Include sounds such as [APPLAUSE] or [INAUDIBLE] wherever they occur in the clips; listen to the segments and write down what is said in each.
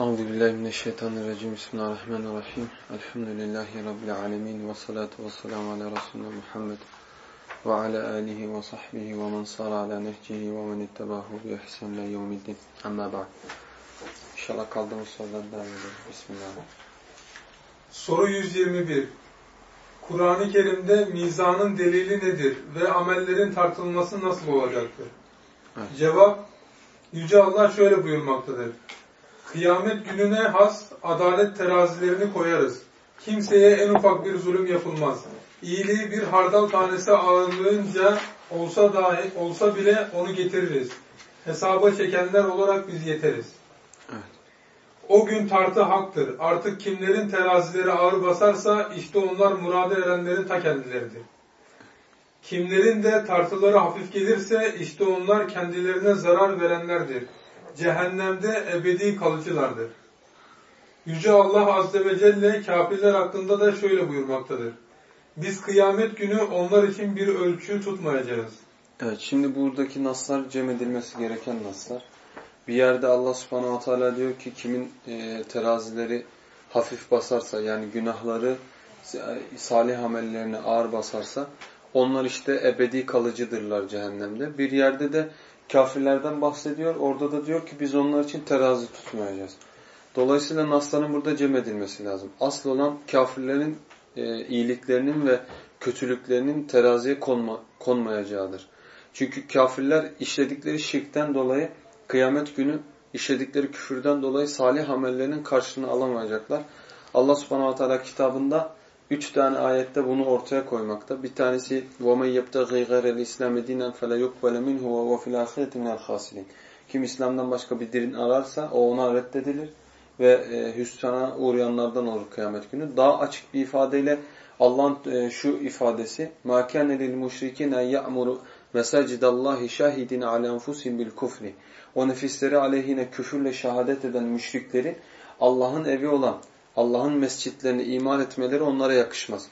Euzu billahi mineşşeytanirracim. Bismillahirrahmanirrahim. Elhamdülillahi rabbil alamin ve salatu vesselamü ala resulina Muhammed ve ala alihi ve sahbihi ve men sara ala nehcihi ve men ittabahu bi ihsan ila yevmiddin. Amma ba'd. İnşallah kaldığımız sorudan devam edelim. Bismillah. Soru 121. Kur'an-ı Kerim'de mizanın delili nedir ve amellerin tartılması nasıl olacaktır? Evet. Cevap, Yüce Allah şöyle buyurmaktadır. Kıyamet gününe has adalet terazilerini koyarız. Kimseye en ufak bir zulüm yapılmaz. İyiliği bir hardal tanesi ağırlığınca olsa dahi olsa bile onu getiririz. Hesaba çekenler olarak biz yeteriz. Evet. O gün tartı haktır. Artık kimlerin terazileri ağır basarsa işte onlar murada erenlerin ta kendileridir. Kimlerin de tartıları hafif gelirse işte onlar kendilerine zarar verenlerdir. Cehennemde ebedi kalıcılardır. Yüce Allah Azze ve Celle kafirler hakkında da şöyle buyurmaktadır. Biz kıyamet günü onlar için bir ölçü tutmayacağız. Evet şimdi buradaki naslar cem edilmesi gereken naslar. Bir yerde Allah subhanahu wa ta'ala diyor ki kimin e, terazileri hafif basarsa yani günahları salih amellerine ağır basarsa onlar işte ebedi kalıcıdırlar cehennemde. Bir yerde de kafirlerden bahsediyor. Orada da diyor ki biz onlar için terazi tutmayacağız. Dolayısıyla nasların burada cem edilmesi lazım. Asıl olan kafirlerin e, iyiliklerinin ve kötülüklerinin teraziye konma, konmayacağıdır. Çünkü kafirler işledikleri şirkten dolayı kıyamet günü işledikleri küfürden dolayı salih amellerinin karşılığını alamayacaklar. Allah subhanahu wa ta'ala kitabında üç tane ayette bunu ortaya koymakta. Bir tanesi وَمَنْ يَبْتَغِي غَيْرَ الْاِسْلَامِ دِينًا فَلَا يُقْبَلَ مِنْهُ وَهُوَ فِي الْآخِرَةِ مِنَ الْخَاسِرِينَ Kim İslam'dan başka bir din ararsa o ona reddedilir ve e, hüsrana uğrayanlardan olur kıyamet günü. Daha açık bir ifadeyle Allah'ın e, şu ifadesi مَا كَانَ لِلْمُشْرِكِينَ يَأْمُرُ مَسَاجِدَ اللّٰهِ شَاهِدِينَ عَلَى أَنْفُسِهِمْ بِالْكُفْرِ O nefisleri aleyhine küfürle şehadet eden müşriklerin Allah'ın evi olan Allah'ın mescitlerini iman etmeleri onlara yakışmaz.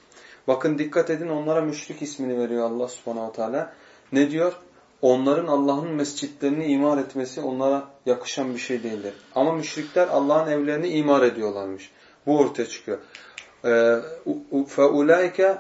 Bakın dikkat edin onlara müşrik ismini veriyor Allah subhanahu teala. Ne diyor? Onların Allah'ın mescitlerini imar etmesi onlara yakışan bir şey değildir. Ama müşrikler Allah'ın evlerini imar ediyorlarmış. Bu ortaya çıkıyor. فَاُولَٰئِكَ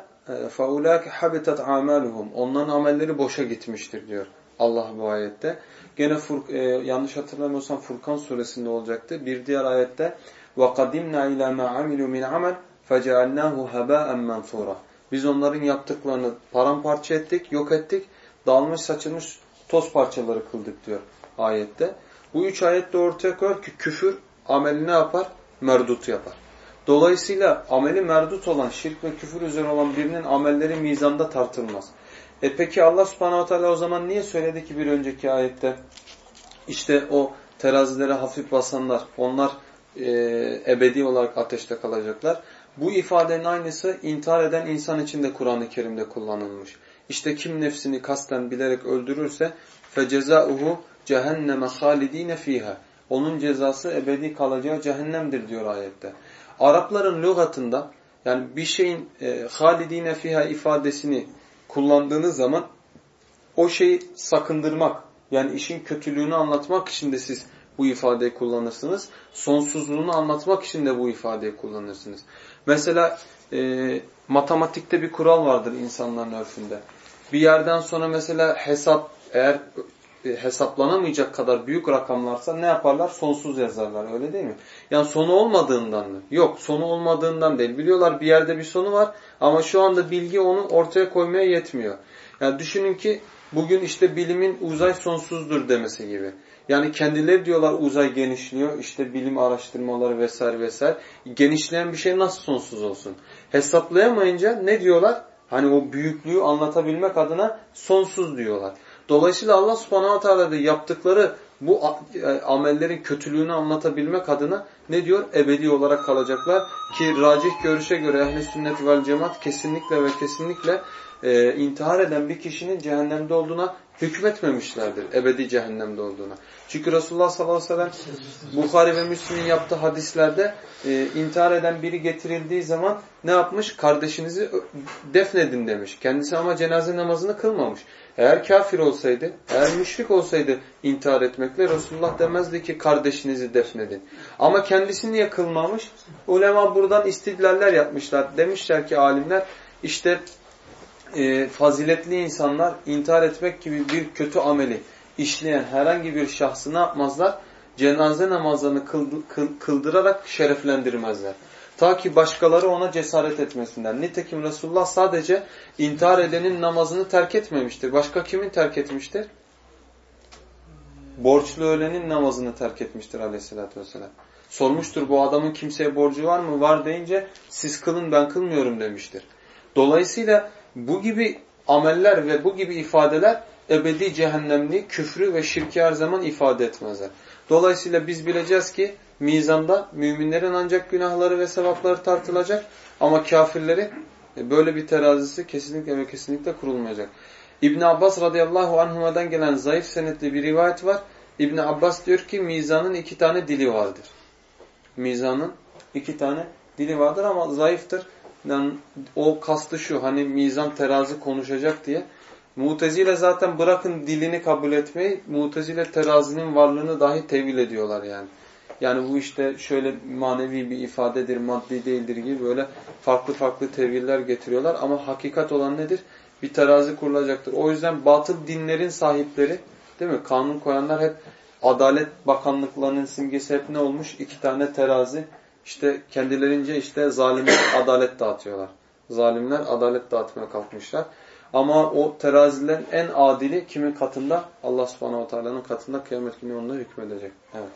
فَاُولَٰئِكَ حَبِتَتْ عَمَالُهُمْ Onların amelleri boşa gitmiştir diyor Allah bu ayette. Gene Furk, e, yanlış hatırlamıyorsam Furkan suresinde olacaktı. Bir diğer ayette وَقَدِمْنَا اِلَى مَا عَمِلُوا مِنْ عَمَلٍ فَجَعَلْنَاهُ هَبَاءً مَنْثُورًا Biz onların yaptıklarını paramparça ettik, yok ettik, dağılmış saçılmış toz parçaları kıldık diyor ayette. Bu üç ayette ortaya koyar ki küfür ameli ne yapar? Merdut yapar. Dolayısıyla ameli merdut olan, şirk ve küfür üzere olan birinin amelleri mizanda tartılmaz. E peki Allah subhanahu teala o zaman niye söyledi ki bir önceki ayette işte o terazilere hafif basanlar, onlar e, ebedi olarak ateşte kalacaklar. Bu ifadenin aynısı intihar eden insan için de Kur'an-ı Kerim'de kullanılmış. İşte kim nefsini kasten bilerek öldürürse fecezauhu cehenneme halidine fiha. Onun cezası ebedi kalacağı cehennemdir diyor ayette. Arapların lügatında yani bir şeyin e, halidine fiha ifadesini kullandığınız zaman o şeyi sakındırmak yani işin kötülüğünü anlatmak için de siz bu ifadeyi kullanırsınız. Sonsuzluğunu anlatmak için de bu ifadeyi kullanırsınız. Mesela e, matematikte bir kural vardır insanların örfünde. Bir yerden sonra mesela hesap eğer e, hesaplanamayacak kadar büyük rakamlarsa ne yaparlar? Sonsuz yazarlar öyle değil mi? Yani sonu olmadığından mı? Yok sonu olmadığından değil. Biliyorlar bir yerde bir sonu var ama şu anda bilgi onu ortaya koymaya yetmiyor. Yani düşünün ki bugün işte bilimin uzay sonsuzdur demesi gibi. Yani kendileri diyorlar uzay genişliyor. işte bilim araştırmaları vesaire vesaire. Genişleyen bir şey nasıl sonsuz olsun? Hesaplayamayınca ne diyorlar? Hani o büyüklüğü anlatabilmek adına sonsuz diyorlar. Dolayısıyla Allah subhanahu teala da yaptıkları bu e, amellerin kötülüğünü anlatabilmek adına ne diyor? Ebedi olarak kalacaklar. Ki racih görüşe göre ehli sünnet vel cemaat kesinlikle ve kesinlikle e, intihar eden bir kişinin cehennemde olduğuna hükmetmemişlerdir. Ebedi cehennemde olduğuna. Çünkü Resulullah sallallahu aleyhi ve sellem Bukhari ve Müslim'in yaptığı hadislerde e, intihar eden biri getirildiği zaman ne yapmış? Kardeşinizi defnedin demiş. Kendisi ama cenaze namazını kılmamış. Eğer kafir olsaydı, eğer müşrik olsaydı intihar etmekle Resulullah demezdi ki kardeşinizi defnedin. Ama kendisi niye kılmamış? Ulema buradan istidlaller yapmışlar. Demişler ki alimler işte e, faziletli insanlar intihar etmek gibi bir kötü ameli işleyen herhangi bir şahsı ne yapmazlar? Cenaze namazlarını kıldırarak şereflendirmezler. Ta ki başkaları ona cesaret etmesinler. Nitekim Resulullah sadece intihar edenin namazını terk etmemiştir. Başka kimin terk etmiştir? Borçlu ölenin namazını terk etmiştir aleyhissalatü vesselam. Sormuştur bu adamın kimseye borcu var mı? Var deyince siz kılın ben kılmıyorum demiştir. Dolayısıyla bu gibi ameller ve bu gibi ifadeler ebedi cehennemliği, küfrü ve şirki her zaman ifade etmezler. Dolayısıyla biz bileceğiz ki mizanda müminlerin ancak günahları ve sevapları tartılacak ama kafirleri e, böyle bir terazisi kesinlikle ve kesinlikle kurulmayacak. İbn Abbas radıyallahu anhuma'dan gelen zayıf senetli bir rivayet var. İbn Abbas diyor ki mizanın iki tane dili vardır. Mizanın iki tane dili vardır ama zayıftır. Yani o kastı şu hani mizan terazi konuşacak diye. Mutezile zaten bırakın dilini kabul etmeyi, Mutezile terazinin varlığını dahi tevil ediyorlar yani. Yani bu işte şöyle manevi bir ifadedir, maddi değildir gibi böyle farklı farklı teviller getiriyorlar. Ama hakikat olan nedir? Bir terazi kurulacaktır. O yüzden batıl dinlerin sahipleri, değil mi? Kanun koyanlar hep Adalet Bakanlıklarının simgesi hep ne olmuş? İki tane terazi. İşte kendilerince işte zalimler [COUGHS] adalet dağıtıyorlar. Zalimler adalet dağıtmaya kalkmışlar. Ama o terazilerin en adili kimin katında? Allah subhanahu teala'nın katında kıyamet günü onunla hükmedecek. Evet.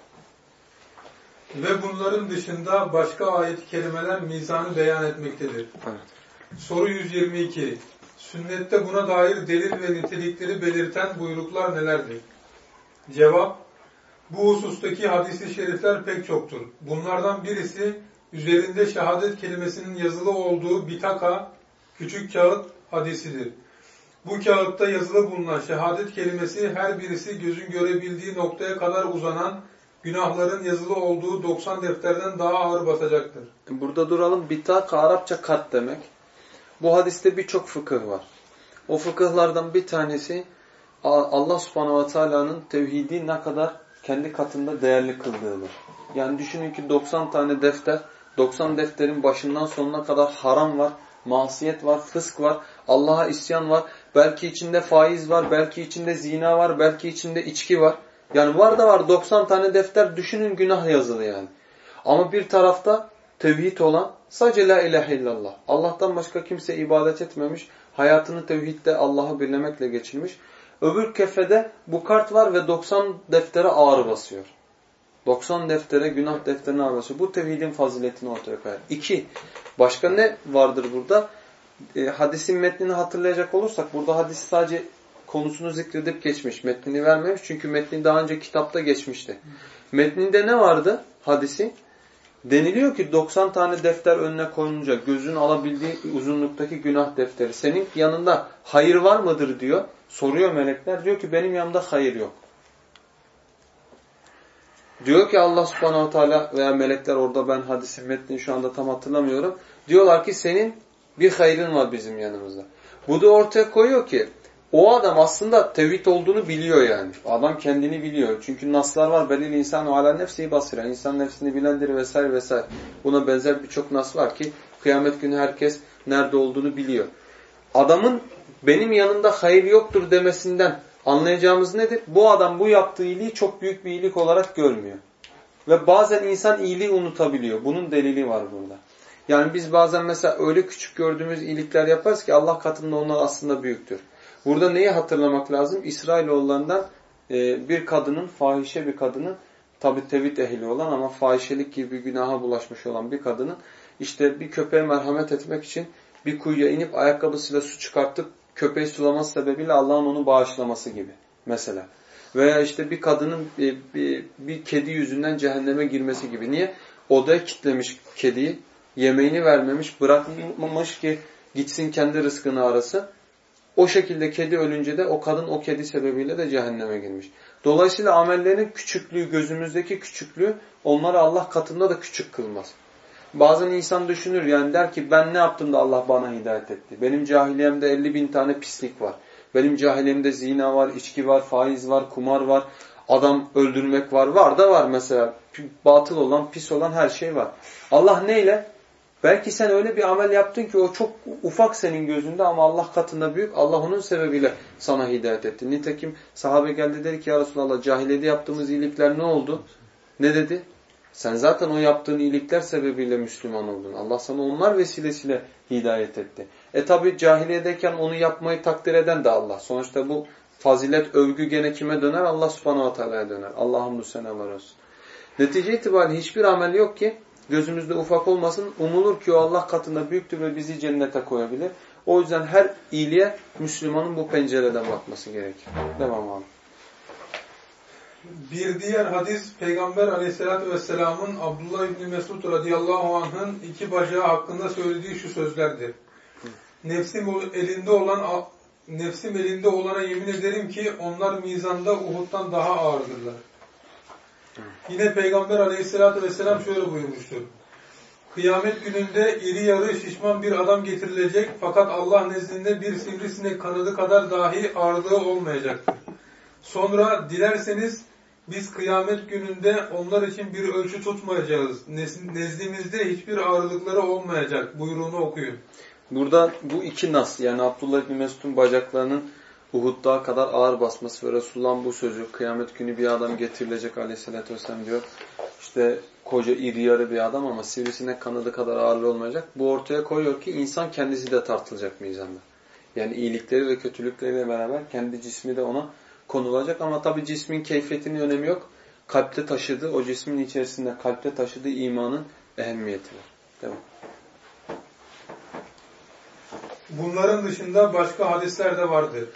Ve bunların dışında başka ayet-i kerimeler mizanı beyan etmektedir. Evet. Soru 122. Sünnette buna dair delil ve nitelikleri belirten buyruklar nelerdir? Cevap, bu husustaki hadisi şerifler pek çoktur. Bunlardan birisi üzerinde şehadet kelimesinin yazılı olduğu bitaka, küçük kağıt hadisidir. Bu kağıtta yazılı bulunan şehadet kelimesi her birisi gözün görebildiği noktaya kadar uzanan günahların yazılı olduğu 90 defterden daha ağır basacaktır. Burada duralım. Bitaka Arapça kat demek. Bu hadiste birçok fıkıh var. O fıkıhlardan bir tanesi Allah subhanahu ve teala'nın tevhidi ne kadar kendi katında değerli kıldığıdır. Yani düşünün ki 90 tane defter, 90 defterin başından sonuna kadar haram var, masiyet var, fısk var, Allah'a isyan var, belki içinde faiz var, belki içinde zina var, belki içinde içki var. Yani var da var 90 tane defter düşünün günah yazılı yani. Ama bir tarafta tevhid olan sadece la ilahe illallah. Allah'tan başka kimse ibadet etmemiş. Hayatını tevhidde Allah'ı birlemekle geçirmiş. Öbür kefede bu kart var ve 90 deftere ağır basıyor. 90 deftere, günah defterine ağır basıyor. Bu tevhidin faziletini ortaya koyar. İki, başka ne vardır burada? E, hadisin metnini hatırlayacak olursak, burada hadis sadece konusunu zikredip geçmiş. Metnini vermemiş çünkü metni daha önce kitapta geçmişti. Metninde ne vardı hadisi? Deniliyor ki 90 tane defter önüne konunca gözün alabildiği uzunluktaki günah defteri. Senin yanında hayır var mıdır diyor. Soruyor melekler. Diyor ki benim yanımda hayır yok. Diyor ki Allah subhanahu teala veya melekler orada ben hadisin metnini şu anda tam hatırlamıyorum. Diyorlar ki senin bir hayrın var bizim yanımızda. Bu da ortaya koyuyor ki o adam aslında tevhid olduğunu biliyor yani. Adam kendini biliyor. Çünkü naslar var. Belil insan o ala nefsi basira. İnsan nefsini bilendir vesaire vesaire. Buna benzer birçok nas var ki kıyamet günü herkes nerede olduğunu biliyor. Adamın benim yanımda hayır yoktur demesinden anlayacağımız nedir? Bu adam bu yaptığı iyiliği çok büyük bir iyilik olarak görmüyor. Ve bazen insan iyiliği unutabiliyor. Bunun delili var burada. Yani biz bazen mesela öyle küçük gördüğümüz iyilikler yaparız ki Allah katında onlar aslında büyüktür. Burada neyi hatırlamak lazım? İsrailoğullarından e, bir kadının, fahişe bir kadının, tabi tevhid ehli olan ama fahişelik gibi bir günaha bulaşmış olan bir kadının işte bir köpeğe merhamet etmek için bir kuyuya inip ayakkabısıyla su çıkartıp köpeği sulaması sebebiyle Allah'ın onu bağışlaması gibi mesela. Veya işte bir kadının bir, bir, bir kedi yüzünden cehenneme girmesi gibi. Niye? Odaya kitlemiş kediyi, yemeğini vermemiş, bırakmamış ki gitsin kendi rızkını arası. O şekilde kedi ölünce de o kadın o kedi sebebiyle de cehenneme girmiş. Dolayısıyla amellerin küçüklüğü, gözümüzdeki küçüklüğü onları Allah katında da küçük kılmaz. Bazen insan düşünür yani der ki ben ne yaptım da Allah bana hidayet etti. Benim cahiliyemde 50 bin tane pislik var. Benim cahiliyemde zina var, içki var, faiz var, kumar var, adam öldürmek var. Var da var mesela. Batıl olan, pis olan her şey var. Allah neyle? Belki sen öyle bir amel yaptın ki o çok ufak senin gözünde ama Allah katında büyük. Allah onun sebebiyle sana hidayet etti. Nitekim sahabe geldi dedi ki ya Resulallah cahiliyede yaptığımız iyilikler ne oldu? Ne dedi? Sen zaten o yaptığın iyilikler sebebiyle Müslüman oldun. Allah sana onlar vesilesiyle hidayet etti. E tabi cahiliyedeyken onu yapmayı takdir eden de Allah. Sonuçta bu fazilet, övgü gene kime döner? Allah subhanahu teala'ya döner. Allah'ım bu seneler olsun. Netice itibariyle hiçbir amel yok ki gözümüzde ufak olmasın. Umulur ki o Allah katında büyüktür ve bizi cennete koyabilir. O yüzden her iyiliğe Müslümanın bu pencereden bakması gerekir. Devam abi. Bir diğer hadis Peygamber aleyhissalatü vesselamın Abdullah İbni Mesud radıyallahu anh'ın iki bacağı hakkında söylediği şu sözlerdir. Nefsim elinde olan nefsim elinde olana yemin ederim ki onlar mizanda Uhud'dan daha ağırdırlar. Yine Peygamber aleyhissalatü vesselam şöyle buyurmuştur. Kıyamet gününde iri yarı şişman bir adam getirilecek fakat Allah nezdinde bir sivrisinek kanadı kadar dahi ağırlığı olmayacaktır. Sonra dilerseniz biz kıyamet gününde onlar için bir ölçü tutmayacağız. Nezdimizde hiçbir ağırlıkları olmayacak buyruğunu okuyun. Burada bu iki nas yani Abdullah bin Mesud'un bacaklarının Uhud dağı kadar ağır basması ve Resulullah'ın bu sözü kıyamet günü bir adam getirilecek aleyhissalatü vesselam diyor. İşte koca iri yarı bir adam ama sivrisine kanadı kadar ağırlı olmayacak. Bu ortaya koyuyor ki insan kendisi de tartılacak mizanda. Yani iyilikleri ve kötülükleriyle beraber kendi cismi de ona konulacak ama tabi cismin keyfiyetinin önemi yok. Kalpte taşıdığı, o cismin içerisinde kalpte taşıdığı imanın ehemmiyeti var. Devam. Bunların dışında başka hadisler de vardır.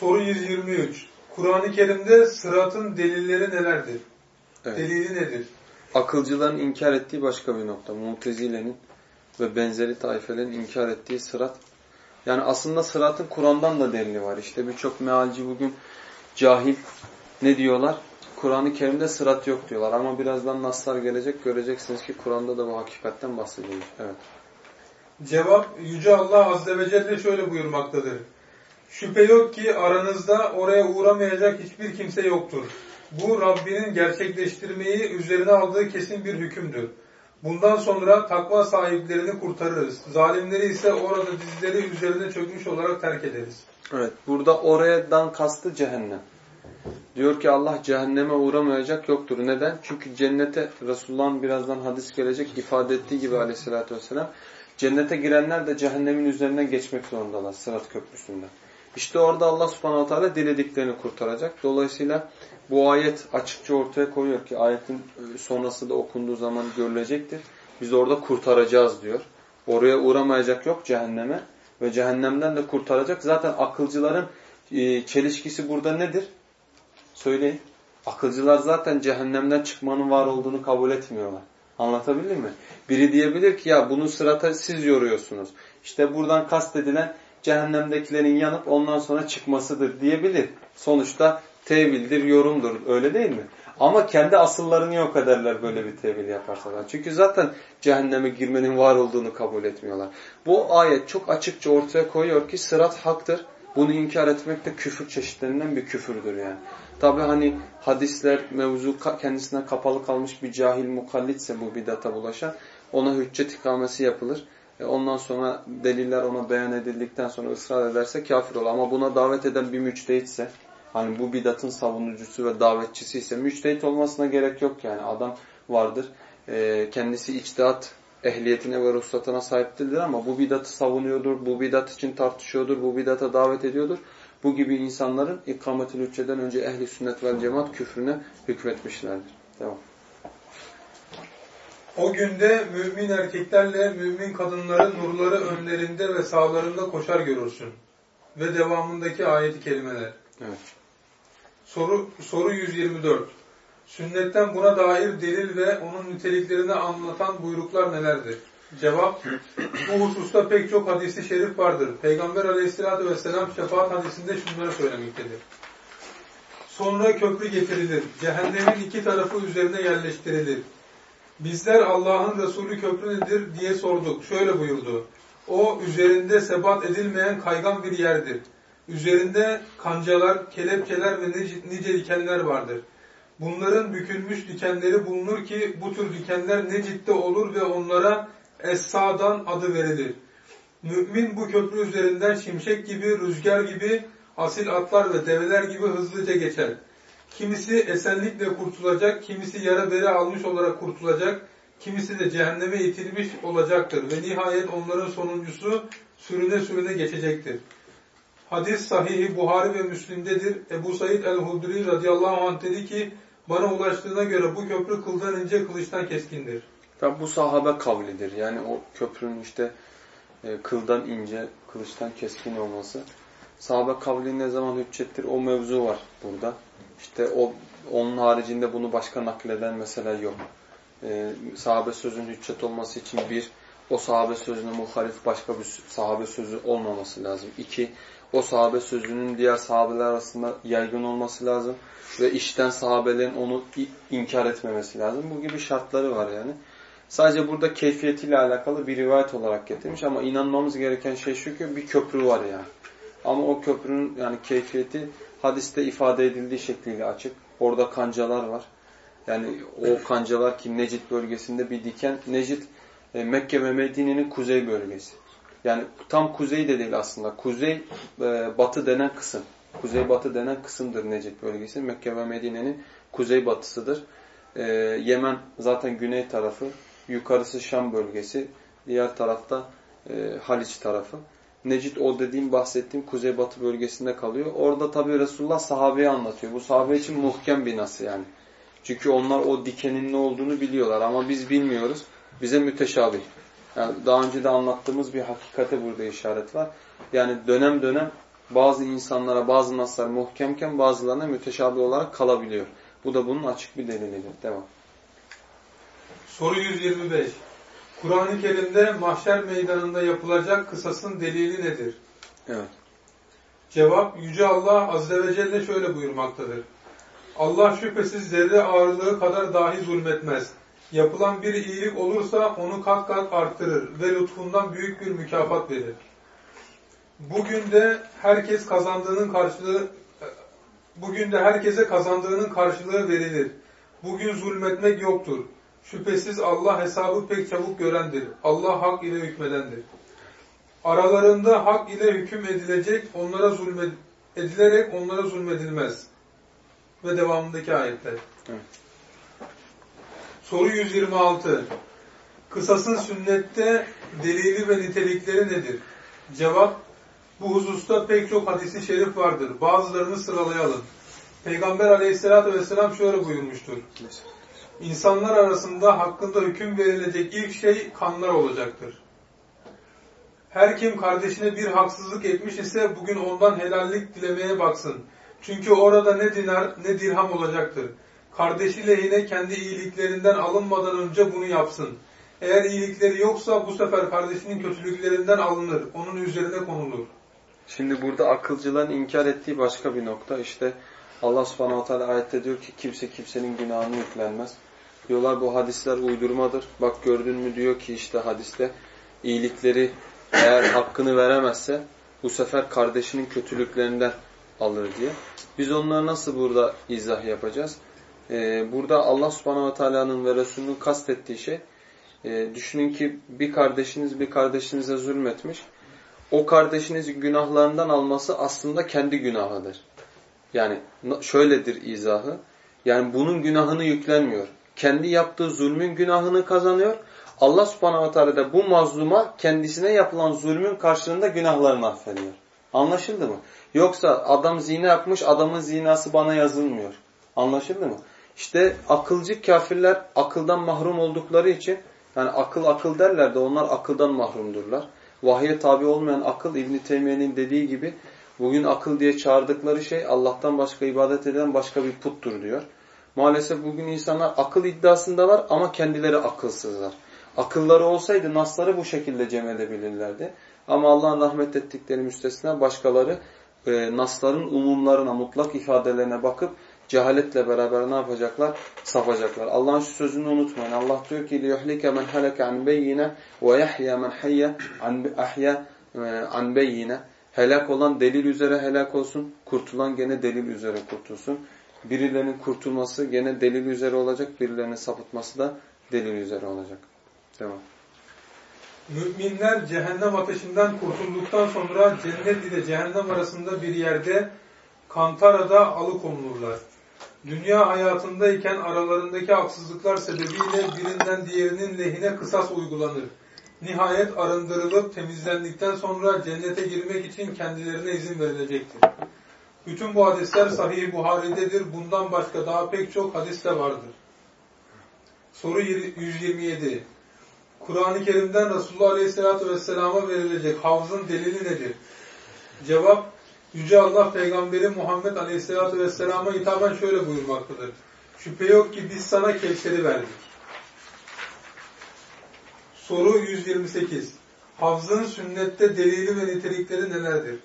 Soru 123. Kur'an-ı Kerim'de sıratın delilleri nelerdir? Evet. Delili nedir? Akılcıların inkar ettiği başka bir nokta. Mutezile'nin ve benzeri taifelerin inkar ettiği sırat. Yani aslında sıratın Kur'an'dan da delili var. İşte birçok mealci bugün cahil ne diyorlar? Kur'an-ı Kerim'de sırat yok diyorlar. Ama birazdan naslar gelecek. Göreceksiniz ki Kur'an'da da bu hakikatten bahsedilmiş. Evet. Cevap Yüce Allah Azze ve Celle şöyle buyurmaktadır. Şüphe yok ki aranızda oraya uğramayacak hiçbir kimse yoktur. Bu Rabbinin gerçekleştirmeyi üzerine aldığı kesin bir hükümdür. Bundan sonra takva sahiplerini kurtarırız. Zalimleri ise orada dizleri üzerine çökmüş olarak terk ederiz. Evet, burada oradan kastı cehennem. Diyor ki Allah cehenneme uğramayacak yoktur. Neden? Çünkü cennete Resulullah'ın birazdan hadis gelecek ifade ettiği gibi aleyhissalatü vesselam cennete girenler de cehennemin üzerinden geçmek zorundalar sırat köprüsünden. İşte orada Allah subhanahu teala dilediklerini kurtaracak. Dolayısıyla bu ayet açıkça ortaya koyuyor ki ayetin e, sonrası da okunduğu zaman görülecektir. Biz orada kurtaracağız diyor. Oraya uğramayacak yok cehenneme ve cehennemden de kurtaracak. Zaten akılcıların e, çelişkisi burada nedir? Söyleyin. Akılcılar zaten cehennemden çıkmanın var olduğunu kabul etmiyorlar. Anlatabildim mi? Biri diyebilir ki ya bunu sırata siz yoruyorsunuz. İşte buradan kastedilen cehennemdekilerin yanıp ondan sonra çıkmasıdır diyebilir. Sonuçta tevildir, yorumdur. Öyle değil mi? Ama kendi asıllarını yok ederler böyle bir tevil yaparsalar. Çünkü zaten cehenneme girmenin var olduğunu kabul etmiyorlar. Bu ayet çok açıkça ortaya koyuyor ki sırat haktır. Bunu inkar etmek de küfür çeşitlerinden bir küfürdür yani. Tabi hani hadisler mevzu kendisine kapalı kalmış bir cahil mukallitse bu bidata bulaşan ona hüccet ikamesi yapılır. E ondan sonra deliller ona beyan edildikten sonra ısrar ederse kafir olur. Ama buna davet eden bir müçtehitse hani bu bidatın savunucusu ve davetçisi ise müçtehit olmasına gerek yok yani. Adam vardır. E, kendisi içtihat ehliyetine ve ruhsatına sahip değildir ama bu bidatı savunuyordur, bu bidat için tartışıyordur, bu bidata davet ediyordur. Bu gibi insanların ikametül önce ehli sünnet vel cemaat küfrüne hükmetmişlerdir. Devam. O günde mümin erkeklerle mümin kadınların nurları önlerinde ve sağlarında koşar görürsün. Ve devamındaki ayeti kelimeler. Evet. Soru, soru 124. Sünnetten buna dair delil ve onun niteliklerini anlatan buyruklar nelerdir? Cevap, bu hususta pek çok hadisi şerif vardır. Peygamber aleyhissalatü vesselam şefaat hadisinde şunları söylemektedir. Sonra köprü getirilir. Cehennemin iki tarafı üzerine yerleştirilir. Bizler Allah'ın Resulü köprü nedir diye sorduk. Şöyle buyurdu. O üzerinde sebat edilmeyen kaygan bir yerdir. Üzerinde kancalar, kelepçeler ve nice dikenler vardır. Bunların bükülmüş dikenleri bulunur ki bu tür dikenler Necid'de olur ve onlara Es-Sa'dan adı verilir. Mümin bu köprü üzerinden şimşek gibi, rüzgar gibi, asil atlar ve develer gibi hızlıca geçer. Kimisi esenlikle kurtulacak, kimisi yara bere almış olarak kurtulacak, kimisi de cehenneme itilmiş olacaktır ve nihayet onların sonuncusu sürüne sürüne geçecektir. Hadis sahihi Buhari ve Müslim'dedir. Ebu Said el-Hudri radıyallahu anh dedi ki, bana ulaştığına göre bu köprü kıldan ince kılıçtan keskindir. Tabi bu sahabe kavlidir. Yani o köprünün işte e, kıldan ince, kılıçtan keskin olması. Sahabe kavli ne zaman hüccettir? O mevzu var burada. İşte o onun haricinde bunu başka nakleden mesela yok. Ee, sahabe sözün hüccet olması için bir, o sahabe sözüne muhalif başka bir sahabe sözü olmaması lazım. İki, o sahabe sözünün diğer sahabeler arasında yaygın olması lazım. Ve işten sahabelerin onu inkar etmemesi lazım. Bu gibi şartları var yani. Sadece burada keyfiyetiyle alakalı bir rivayet olarak getirmiş ama inanmamız gereken şey şu ki bir köprü var yani. Ama o köprünün yani keyfiyeti hadiste ifade edildiği şekliyle açık. Orada kancalar var. Yani o kancalar ki Necid bölgesinde bir diken. Necid e, Mekke ve Medine'nin kuzey bölgesi. Yani tam kuzey de değil aslında. Kuzey e, batı denen kısım. Kuzey batı denen kısımdır Necid bölgesi. Mekke ve Medine'nin kuzey batısıdır. E, Yemen zaten güney tarafı. Yukarısı Şam bölgesi. Diğer tarafta Haliç tarafı. Necid o dediğim bahsettiğim kuzeybatı bölgesinde kalıyor. Orada tabi Resulullah sahabeye anlatıyor. Bu sahabe için muhkem bir nasıl yani. Çünkü onlar o dikenin ne olduğunu biliyorlar ama biz bilmiyoruz. Bize müteşabih. Yani daha önce de anlattığımız bir hakikate burada işaret var. Yani dönem dönem bazı insanlara bazı naslar muhkemken bazılarına müteşabih olarak kalabiliyor. Bu da bunun açık bir delilidir. Devam. Soru 125. Kur'an-ı Kerim'de mahşer meydanında yapılacak kısasın delili nedir? Evet. Cevap, Yüce Allah Azze ve Celle şöyle buyurmaktadır. Allah şüphesiz zerre ağırlığı kadar dahi zulmetmez. Yapılan bir iyilik olursa onu kat kat arttırır ve lütfundan büyük bir mükafat verir. Bugün de herkes kazandığının karşılığı bugün de herkese kazandığının karşılığı verilir. Bugün zulmetmek yoktur. Şüphesiz Allah hesabı pek çabuk görendir. Allah hak ile hükmedendir. Aralarında hak ile hüküm edilecek, onlara zulmed edilerek onlara zulmedilmez. Ve devamındaki ayetler. Evet. Soru 126. Kısasın sünnette delili ve nitelikleri nedir? Cevap, bu hususta pek çok hadisi şerif vardır. Bazılarını sıralayalım. Peygamber aleyhissalatü vesselam şöyle buyurmuştur. İnsanlar arasında hakkında hüküm verilecek ilk şey kanlar olacaktır. Her kim kardeşine bir haksızlık etmiş ise bugün ondan helallik dilemeye baksın. Çünkü orada ne dinar ne dirham olacaktır. Kardeşi lehine kendi iyiliklerinden alınmadan önce bunu yapsın. Eğer iyilikleri yoksa bu sefer kardeşinin kötülüklerinden alınır. Onun üzerine konulur. Şimdi burada akılcıların inkar ettiği başka bir nokta. İşte Allah subhanahu teala ayette diyor ki kimse kimsenin günahını yüklenmez. Diyorlar bu hadisler uydurmadır. Bak gördün mü diyor ki işte hadiste iyilikleri eğer hakkını veremezse bu sefer kardeşinin kötülüklerinden alır diye. Biz onlara nasıl burada izah yapacağız? Ee, burada Allah subhanahu teala'nın ve Resulünün kastettiği şey e, düşünün ki bir kardeşiniz bir kardeşinize zulmetmiş. O kardeşinizin günahlarından alması aslında kendi günahıdır. Yani şöyledir izahı. Yani bunun günahını yüklenmiyor kendi yaptığı zulmün günahını kazanıyor. Allah subhanahu teala da bu mazluma kendisine yapılan zulmün karşılığında günahlarını affediyor. Anlaşıldı mı? Yoksa adam zina yapmış, adamın zinası bana yazılmıyor. Anlaşıldı mı? İşte akılcı kafirler akıldan mahrum oldukları için, yani akıl akıl derler de onlar akıldan mahrumdurlar. Vahye tabi olmayan akıl İbn Teymiye'nin dediği gibi bugün akıl diye çağırdıkları şey Allah'tan başka ibadet eden başka bir puttur diyor. Maalesef bugün insanlar akıl iddiasındalar ama kendileri akılsızlar. Akılları olsaydı nasları bu şekilde cem edebilirlerdi. Ama Allah'ın rahmet ettikleri müstesna başkaları e, nasların umumlarına, mutlak ifadelerine bakıp cehaletle beraber ne yapacaklar? Sapacaklar. Allah'ın şu sözünü unutmayın. Allah diyor ki لِيُحْلِكَ مَنْ حَلَكَ عَنْ بَيِّنَ وَيَحْيَا مَنْ حَيَّ عَنْ عَنْ بَيِّنَ Helak olan delil üzere helak olsun, kurtulan gene delil üzere kurtulsun. Birilerinin kurtulması gene delil üzere olacak, birilerinin sapıtması da delil üzere olacak. Devam. Müminler cehennem ateşinden kurtulduktan sonra cennet ile cehennem arasında bir yerde kantarada alıkonulurlar. Dünya hayatındayken aralarındaki haksızlıklar sebebiyle birinden diğerinin lehine kısas uygulanır. Nihayet arındırılıp temizlendikten sonra cennete girmek için kendilerine izin verilecektir. Bütün bu hadisler Sahih Buhari'dedir. Bundan başka daha pek çok hadis de vardır. Soru 127. Kur'an-ı Kerim'den Resulullah Aleyhisselatü Vesselam'a verilecek havzın delili nedir? Cevap, Yüce Allah Peygamberi Muhammed Aleyhisselatü Vesselam'a hitaben şöyle buyurmaktadır. Şüphe yok ki biz sana Kevser'i verdik. Soru 128. Havzın sünnette delili ve nitelikleri nelerdir?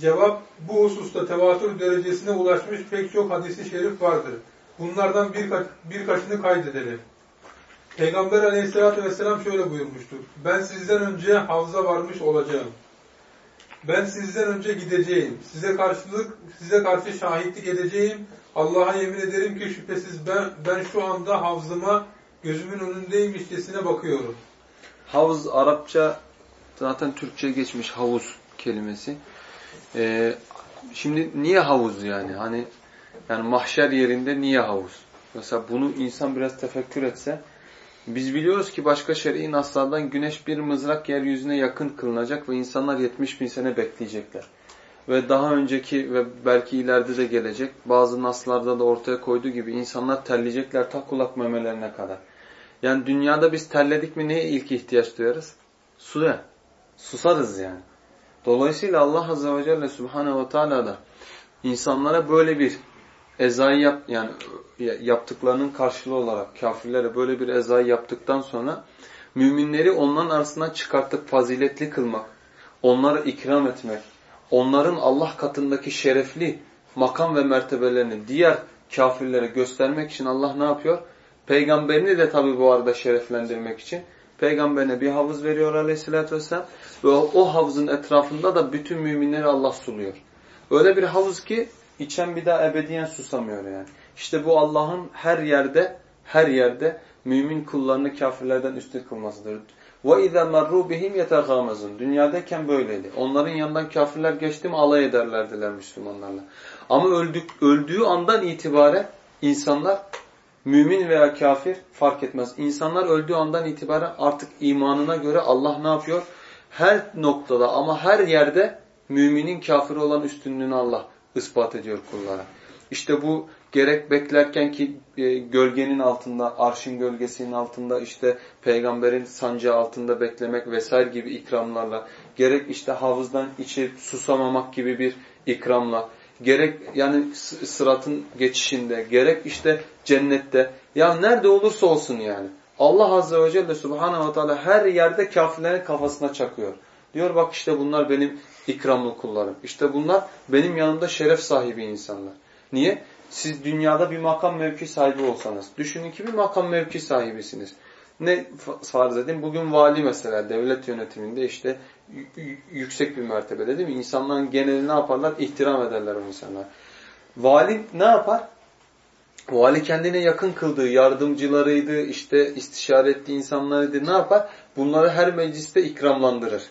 Cevap, bu hususta tevatür derecesine ulaşmış pek çok hadisi şerif vardır. Bunlardan birkaç, birkaçını kaydedelim. Peygamber aleyhissalatü vesselam şöyle buyurmuştur. Ben sizden önce havza varmış olacağım. Ben sizden önce gideceğim. Size karşılık, size karşı şahitlik edeceğim. Allah'a yemin ederim ki şüphesiz ben, ben şu anda havzıma gözümün önündeymişçesine bakıyorum. Havuz Arapça zaten Türkçe geçmiş havuz kelimesi. Ee, şimdi niye havuz yani? Hani yani mahşer yerinde niye havuz? Mesela bunu insan biraz tefekkür etse biz biliyoruz ki başka şer'i naslardan güneş bir mızrak yeryüzüne yakın kılınacak ve insanlar 70 bin sene bekleyecekler. Ve daha önceki ve belki ileride de gelecek bazı naslarda da ortaya koyduğu gibi insanlar terleyecekler ta kulak memelerine kadar. Yani dünyada biz terledik mi neye ilk ihtiyaç duyarız? Suya. Susarız yani. Dolayısıyla Allah Azze ve Celle Subhanahu ve Teala da insanlara böyle bir ezayı yap, yani yaptıklarının karşılığı olarak kafirlere böyle bir ezayı yaptıktan sonra müminleri onların arasından çıkartıp faziletli kılmak, onları ikram etmek, onların Allah katındaki şerefli makam ve mertebelerini diğer kafirlere göstermek için Allah ne yapıyor? Peygamberini de tabi bu arada şereflendirmek için peygamberine bir havuz veriyor aleyhissalatü vesselam ve o, o havuzun etrafında da bütün müminleri Allah suluyor. Öyle bir havuz ki içen bir daha ebediyen susamıyor yani. İşte bu Allah'ın her yerde, her yerde mümin kullarını kafirlerden üstün kılmasıdır. وَاِذَا مَرُّوا بِهِمْ يَتَغَامَزُونَ Dünyadayken böyleydi. Onların yanından kafirler geçti mi alay ederlerdiler Müslümanlarla. Ama öldük, öldüğü andan itibaren insanlar mümin veya kafir fark etmez. İnsanlar öldüğü andan itibaren artık imanına göre Allah ne yapıyor? Her noktada ama her yerde müminin kafir olan üstünlüğünü Allah ispat ediyor kullara. İşte bu gerek beklerken ki e, gölgenin altında, arşın gölgesinin altında işte peygamberin sancağı altında beklemek vesaire gibi ikramlarla, gerek işte havuzdan içip susamamak gibi bir ikramla, gerek yani sıratın geçişinde, gerek işte cennette, ya nerede olursa olsun yani. Allah Azze ve Celle Subhanahu ve Teala her yerde kafirlerin kafasına çakıyor. Diyor bak işte bunlar benim ikramlı kullarım. İşte bunlar benim yanımda şeref sahibi insanlar. Niye? Siz dünyada bir makam mevki sahibi olsanız. Düşünün ki bir makam mevki sahibisiniz. Ne farz edin? Bugün vali mesela devlet yönetiminde işte yüksek bir mertebede değil mi? İnsanların geneli ne yaparlar? İhtiram ederler o insanlar. Vali ne yapar? Vali kendine yakın kıldığı yardımcılarıydı, işte istişare ettiği insanlarıydı. Ne yapar? Bunları her mecliste ikramlandırır.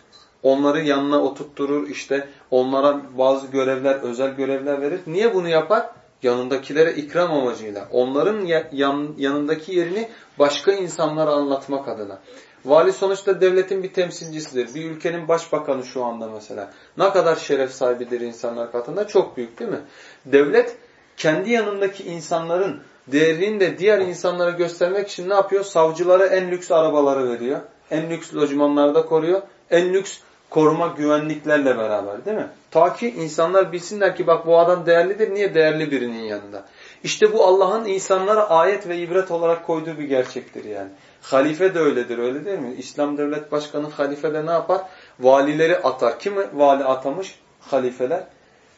Onları yanına oturtturur, işte onlara bazı görevler, özel görevler verir. Niye bunu yapar? Yanındakilere ikram amacıyla. Onların yan, yanındaki yerini başka insanlara anlatmak adına. Vali sonuçta devletin bir temsilcisidir. Bir ülkenin başbakanı şu anda mesela. Ne kadar şeref sahibidir insanlar katında? Çok büyük değil mi? Devlet kendi yanındaki insanların değerini de diğer insanlara göstermek için ne yapıyor? Savcılara en lüks arabaları veriyor. En lüks lojmanlarda koruyor. En lüks koruma güvenliklerle beraber değil mi? Ta ki insanlar bilsinler ki bak bu adam değerlidir. Niye? Değerli birinin yanında. İşte bu Allah'ın insanlara ayet ve ibret olarak koyduğu bir gerçektir yani. Halife de öyledir öyle değil mi? İslam devlet başkanı halife de ne yapar? Valileri atar. Kim vali atamış? Halifeler.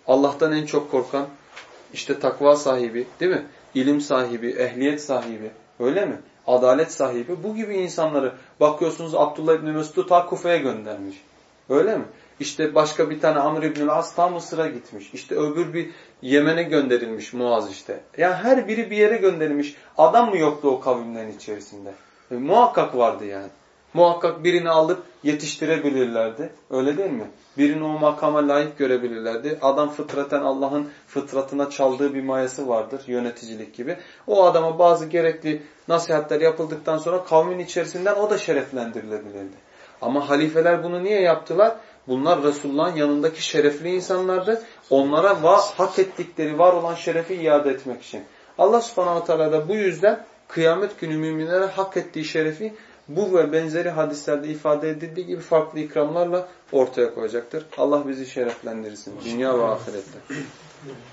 Allah'tan en çok korkan, işte takva sahibi değil mi? İlim sahibi, ehliyet sahibi öyle mi? Adalet sahibi. Bu gibi insanları bakıyorsunuz Abdullah İbni Mesud'u ta Kufa'ya göndermiş. Öyle mi? İşte başka bir tane Amr İbni As tam Mısır'a gitmiş. İşte öbür bir Yemen'e gönderilmiş Muaz işte. Yani her biri bir yere gönderilmiş. Adam mı yoktu o kavimlerin içerisinde? E, muhakkak vardı yani. Muhakkak birini alıp yetiştirebilirlerdi. Öyle değil mi? Birini o makama layık görebilirlerdi. Adam fıtraten Allah'ın fıtratına çaldığı bir mayası vardır. Yöneticilik gibi. O adama bazı gerekli nasihatler yapıldıktan sonra kavmin içerisinden o da şereflendirilebilirdi. Ama halifeler bunu niye yaptılar? Bunlar Resulullah'ın yanındaki şerefli insanlardı. Onlara va hak ettikleri var olan şerefi iade etmek için. Allah subhanahu teala da bu yüzden kıyamet günü müminlere hak ettiği şerefi bu ve benzeri hadislerde ifade edildiği gibi farklı ikramlarla ortaya koyacaktır. Allah bizi şereflendirsin. Dünya ve ahirette. [CLEARS THROAT]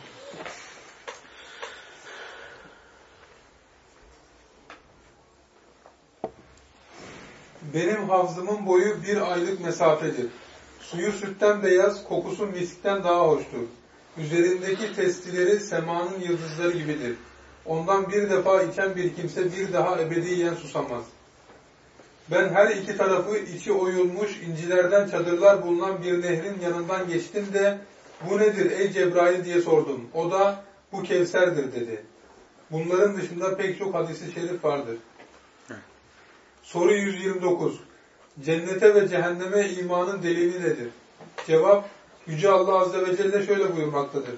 Benim havzımın boyu bir aylık mesafedir. Suyu sütten beyaz, kokusu miskten daha hoştur. Üzerindeki testileri semanın yıldızları gibidir. Ondan bir defa içen bir kimse bir daha ebediyen susamaz. Ben her iki tarafı içi oyulmuş incilerden çadırlar bulunan bir nehrin yanından geçtim de bu nedir ey Cebrail diye sordum. O da bu Kevser'dir dedi. Bunların dışında pek çok hadisi şerif vardır. Soru 129. Cennete ve cehenneme imanın delili nedir? Cevap, Yüce Allah Azze ve Celle şöyle buyurmaktadır.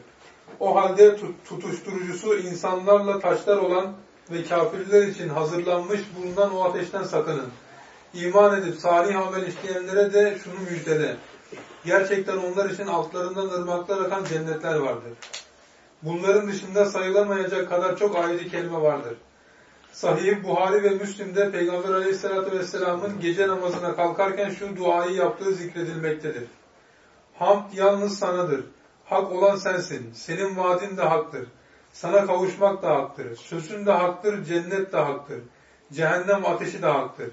O halde tutuşturucusu insanlarla taşlar olan ve kafirler için hazırlanmış bulunan o ateşten sakının. İman edip salih amel işleyenlere de şunu müjdele. Gerçekten onlar için altlarından ırmaklar akan cennetler vardır. Bunların dışında sayılamayacak kadar çok ayet kelime vardır. Sahih Buhari ve Müslim'de Peygamber Aleyhisselatü Vesselam'ın gece namazına kalkarken şu duayı yaptığı zikredilmektedir. Hamd yalnız sanadır. Hak olan sensin. Senin vaadin de haktır. Sana kavuşmak da haktır. Sözün de haktır, cennet de haktır. Cehennem ateşi de haktır.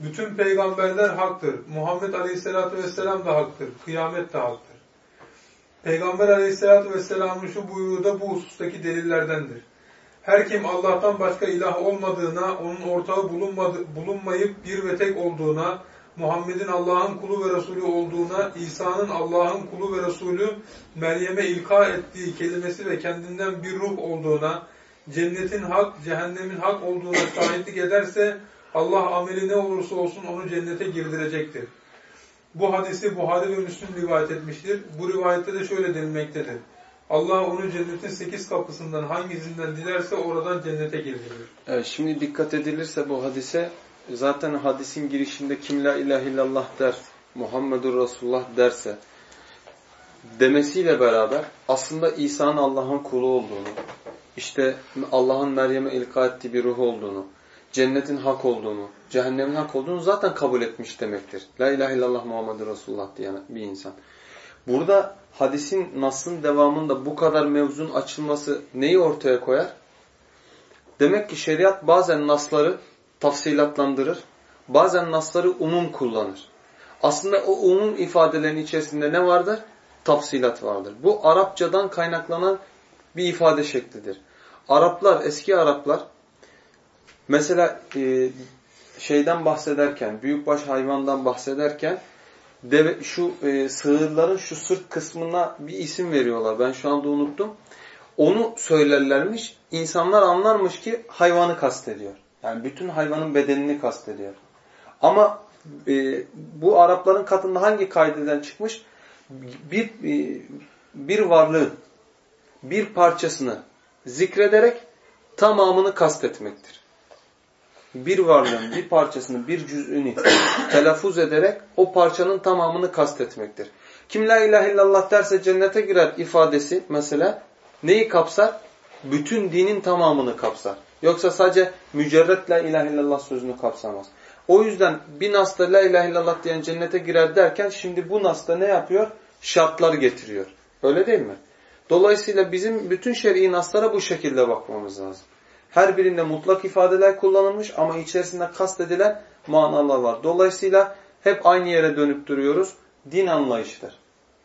Bütün peygamberler haktır. Muhammed Aleyhisselatü Vesselam da haktır. Kıyamet de haktır. Peygamber Aleyhisselatü Vesselam'ın şu buyruğu da bu husustaki delillerdendir. Her kim Allah'tan başka ilah olmadığına, onun ortağı bulunmayıp bir ve tek olduğuna, Muhammed'in Allah'ın kulu ve Resulü olduğuna, İsa'nın Allah'ın kulu ve Resulü, Meryem'e ilka ettiği kelimesi ve kendinden bir ruh olduğuna, cennetin hak, cehennemin hak olduğuna şahitlik ederse, Allah ameli ne olursa olsun onu cennete girdirecektir. Bu hadisi Buhari ve Müslüm rivayet etmiştir. Bu rivayette de şöyle denilmektedir. Allah onu cennetin sekiz kapısından hangisinden dilerse oradan cennete girdirir. Evet şimdi dikkat edilirse bu hadise zaten hadisin girişinde kim la ilahe illallah der, Muhammedur Resulullah derse demesiyle beraber aslında İsa'nın Allah'ın kulu olduğunu, işte Allah'ın Meryem'e ilka ettiği bir ruh olduğunu, cennetin hak olduğunu, cehennemin hak olduğunu zaten kabul etmiş demektir. La ilahe illallah Muhammedur Resulullah diyen bir insan. Burada hadisin Nas'ın devamında bu kadar mevzun açılması neyi ortaya koyar? Demek ki şeriat bazen Nas'ları tafsilatlandırır, bazen Nas'ları umum kullanır. Aslında o umum ifadelerin içerisinde ne vardır? Tafsilat vardır. Bu Arapçadan kaynaklanan bir ifade şeklidir. Araplar, eski Araplar mesela e, şeyden bahsederken, büyükbaş hayvandan bahsederken deve, şu e, sığırların şu sırt kısmına bir isim veriyorlar. Ben şu anda unuttum. Onu söylerlermiş. İnsanlar anlarmış ki hayvanı kastediyor. Yani bütün hayvanın bedenini kastediyor. Ama e, bu Arapların katında hangi kaydeden çıkmış? Bir, e, bir varlığı, bir parçasını zikrederek tamamını kastetmektir bir varlığın bir parçasını, bir cüz'ünü telaffuz ederek o parçanın tamamını kastetmektir. Kim la ilahe illallah derse cennete girer ifadesi mesela neyi kapsar? Bütün dinin tamamını kapsar. Yoksa sadece mücerret la ilahe illallah sözünü kapsamaz. O yüzden bir nasta la ilahe illallah diyen cennete girer derken şimdi bu nasta ne yapıyor? Şartlar getiriyor. Öyle değil mi? Dolayısıyla bizim bütün şer'i naslara bu şekilde bakmamız lazım. Her birinde mutlak ifadeler kullanılmış ama içerisinde kastedilen manalar var. Dolayısıyla hep aynı yere dönüp duruyoruz. Din anlayıştır.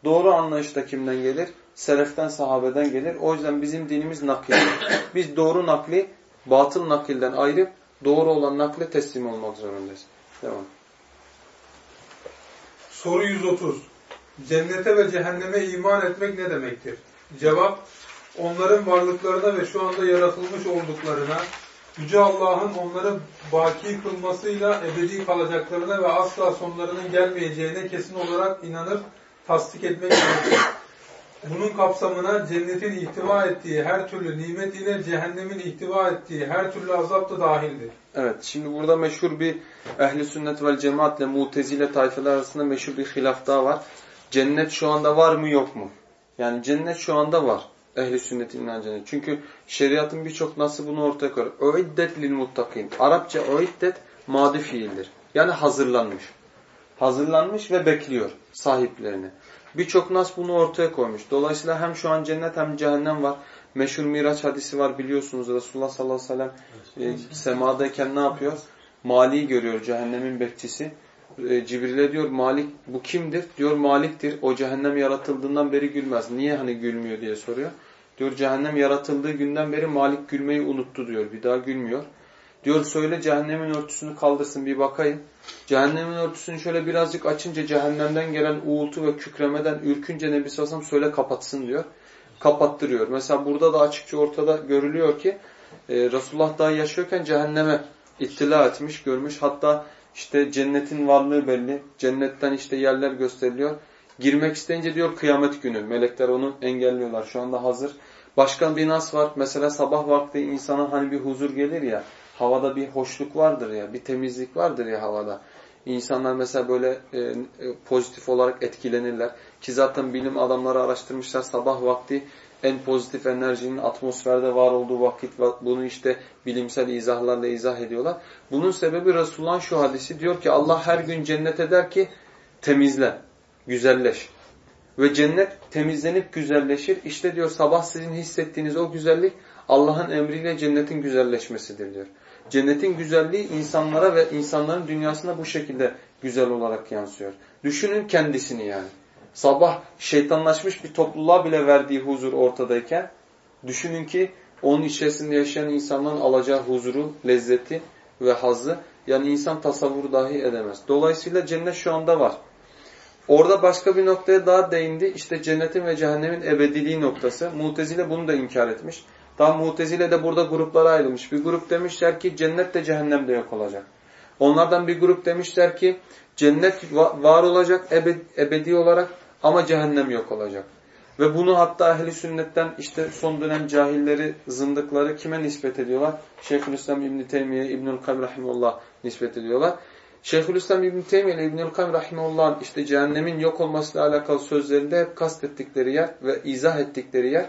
Doğru anlayış da kimden gelir? Seleften, sahabeden gelir. O yüzden bizim dinimiz nakildir. [COUGHS] Biz doğru nakli batıl nakilden ayırıp doğru olan nakle teslim olmak zorundayız. Devam. Soru 130. Cennete ve cehenneme iman etmek ne demektir? Cevap, onların varlıklarına ve şu anda yaratılmış olduklarına, Yüce Allah'ın onları baki kılmasıyla ebedi kalacaklarına ve asla sonlarının gelmeyeceğine kesin olarak inanır, tasdik etmek gerekir. Bunun kapsamına cennetin ihtiva ettiği her türlü nimet ile cehennemin ihtiva ettiği her türlü azap da dahildir. Evet, şimdi burada meşhur bir ehli sünnet vel cemaatle mutezile tayfeler arasında meşhur bir hilaf daha var. Cennet şu anda var mı yok mu? Yani cennet şu anda var. Ehli sünnetin inancını. Çünkü şeriatın birçok nasıl bunu ortaya koyar. Uiddet lil muttakin. Arapça uiddet madi fiildir. Yani hazırlanmış. Hazırlanmış ve bekliyor sahiplerini. Birçok nas bunu ortaya koymuş. Dolayısıyla hem şu an cennet hem cehennem var. Meşhur Miraç hadisi var biliyorsunuz. Resulullah sallallahu aleyhi ve sellem e, semadayken ne yapıyor? Mali'yi görüyor cehennemin bekçisi. E, Cibril'e diyor Malik bu kimdir? Diyor Malik'tir. O cehennem yaratıldığından beri gülmez. Niye hani gülmüyor diye soruyor. Diyor cehennem yaratıldığı günden beri Malik gülmeyi unuttu diyor. Bir daha gülmüyor. Diyor söyle cehennemin örtüsünü kaldırsın bir bakayım. Cehennemin örtüsünü şöyle birazcık açınca cehennemden gelen uğultu ve kükremeden ürkünce Nebi Sallam söyle kapatsın diyor. Kapattırıyor. Mesela burada da açıkça ortada görülüyor ki e, Resulullah daha yaşıyorken cehenneme ittila etmiş, görmüş. Hatta işte cennetin varlığı belli. Cennetten işte yerler gösteriliyor. Girmek isteyince diyor kıyamet günü. Melekler onu engelliyorlar. Şu anda hazır. Başka bir nas var. Mesela sabah vakti insana hani bir huzur gelir ya. Havada bir hoşluk vardır ya. Bir temizlik vardır ya havada. İnsanlar mesela böyle e, e, pozitif olarak etkilenirler. Ki zaten bilim adamları araştırmışlar sabah vakti en pozitif enerjinin atmosferde var olduğu vakit bunu işte bilimsel izahlarla izah ediyorlar. Bunun sebebi Resulullah'ın şu hadisi diyor ki Allah her gün cennet eder ki temizle, güzelleş. Ve cennet temizlenip güzelleşir. İşte diyor sabah sizin hissettiğiniz o güzellik Allah'ın emriyle cennetin güzelleşmesidir diyor. Cennetin güzelliği insanlara ve insanların dünyasına bu şekilde güzel olarak yansıyor. Düşünün kendisini yani. Sabah şeytanlaşmış bir topluluğa bile verdiği huzur ortadayken düşünün ki onun içerisinde yaşayan insanların alacağı huzuru, lezzeti ve hazı yani insan tasavvur dahi edemez. Dolayısıyla cennet şu anda var. Orada başka bir noktaya daha değindi. İşte cennetin ve cehennemin ebediliği noktası. Mutezile bunu da inkar etmiş. Tam Mutezile de burada gruplara ayrılmış. Bir grup demişler ki cennet de cehennem de yok olacak. Onlardan bir grup demişler ki cennet var olacak ebedi olarak ama cehennem yok olacak. Ve bunu hatta ehli sünnetten işte son dönem cahilleri, zındıkları kime nispet ediyorlar? Şeyhülislam İbn Teymiye, İbnül Kayyim nispet ediyorlar. Şeyhülislam İbn Teymiye ile İbnül Kayyim rahimehullah'ın işte cehennemin yok olmasıyla alakalı sözlerinde hep kastettikleri yer ve izah ettikleri yer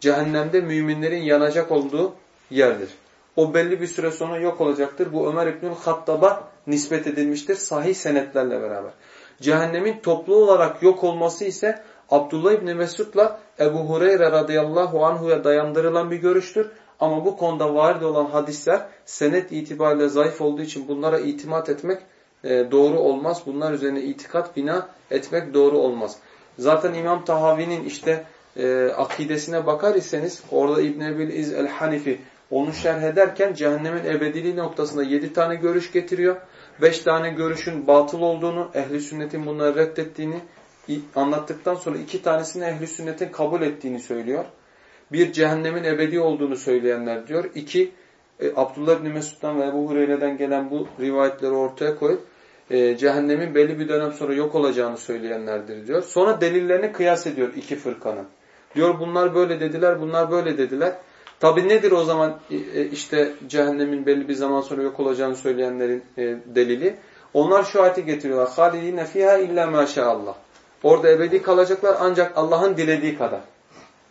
cehennemde müminlerin yanacak olduğu yerdir. O belli bir süre sonra yok olacaktır. Bu Ömer İbnül Hattab'a nispet edilmiştir sahih senetlerle beraber. Cehennemin toplu olarak yok olması ise Abdullah İbni Mesud'la Ebu Hureyre radıyallahu anhu'ya dayandırılan bir görüştür. Ama bu konuda varid olan hadisler senet itibariyle zayıf olduğu için bunlara itimat etmek doğru olmaz. Bunlar üzerine itikat bina etmek doğru olmaz. Zaten İmam Tahavi'nin işte e, akidesine bakar iseniz orada İbn Ebil İz el-Hanifi onu şerh ederken cehennemin ebediliği noktasında yedi tane görüş getiriyor. Beş tane görüşün batıl olduğunu, ehli sünnetin bunları reddettiğini anlattıktan sonra iki tanesini ehli sünnetin kabul ettiğini söylüyor. Bir cehennemin ebedi olduğunu söyleyenler diyor. İki e, Abdullah bin Mesud'dan ve Ebu Hureyre'den gelen bu rivayetleri ortaya koyup e, cehennemin belli bir dönem sonra yok olacağını söyleyenlerdir diyor. Sonra delillerini kıyas ediyor iki fırkanın. Diyor bunlar böyle dediler, bunlar böyle dediler. Tabi nedir o zaman e, e, işte cehennemin belli bir zaman sonra yok olacağını söyleyenlerin e, delili? Onlar şu ayeti getiriyorlar. خَالِد۪ينَ ف۪يهَا اِلَّا مَا Allah. Orada ebedi kalacaklar ancak Allah'ın dilediği kadar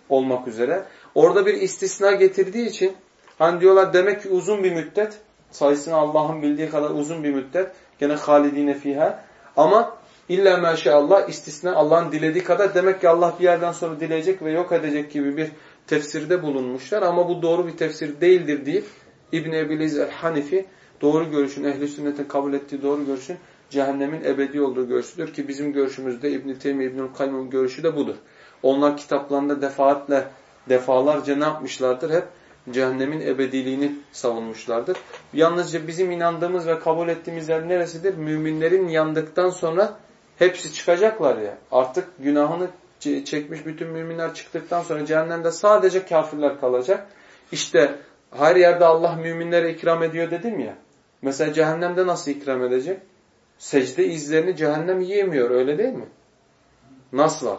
olmak üzere. Orada bir istisna getirdiği için hani diyorlar demek ki uzun bir müddet sayısını Allah'ın bildiği kadar uzun bir müddet gene halidine fiha ama İlla maşallah istisna Allah'ın dilediği kadar demek ki Allah bir yerden sonra dileyecek ve yok edecek gibi bir tefsirde bulunmuşlar ama bu doğru bir tefsir değildir deyip İbn Ebiliz el-Hanifi doğru görüşün, ehli sünnetin kabul ettiği doğru görüşün cehennemin ebedi olduğu görüşüdür ki bizim görüşümüzde İbn Teymiye İbnül Kayyum'un görüşü de budur. Onlar kitaplarında defaatle defalarca ne yapmışlardır? Hep cehennemin ebediliğini savunmuşlardır. Yalnızca bizim inandığımız ve kabul ettiğimiz yer neresidir? Müminlerin yandıktan sonra hepsi çıkacaklar ya. Artık günahını çekmiş bütün müminler çıktıktan sonra cehennemde sadece kafirler kalacak. İşte her yerde Allah müminlere ikram ediyor dedim ya. Mesela cehennemde nasıl ikram edecek? Secde izlerini cehennem yiyemiyor öyle değil mi? Nasıl var?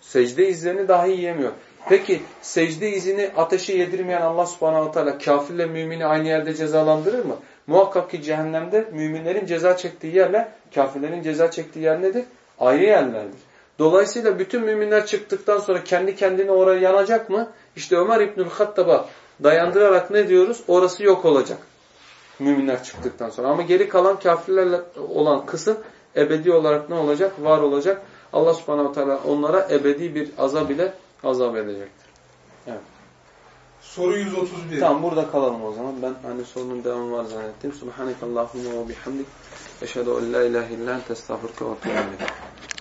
Secde izlerini dahi yiyemiyor. Peki secde izini ateşe yedirmeyen Allah subhanahu teala kafirle mümini aynı yerde cezalandırır mı? Muhakkak ki cehennemde müminlerin ceza çektiği yerle kafirlerin ceza çektiği yer nedir? Ayrı yerlerdir. Dolayısıyla bütün müminler çıktıktan sonra kendi kendine oraya yanacak mı? İşte Ömer İbnül Hattab'a dayandırarak ne diyoruz? Orası yok olacak. Müminler çıktıktan sonra. Ama geri kalan kafirlerle olan kısım ebedi olarak ne olacak? Var olacak. Allah subhanahu teala onlara ebedi bir azab ile azap edecektir. Evet. Soru 131. Tamam burada kalalım o zaman. Ben hani sorunun devamı var zannettim. Subhanekallahumma ve bihamdik. Eşhedü en la ilahe illa ente estağfurke ve etûbü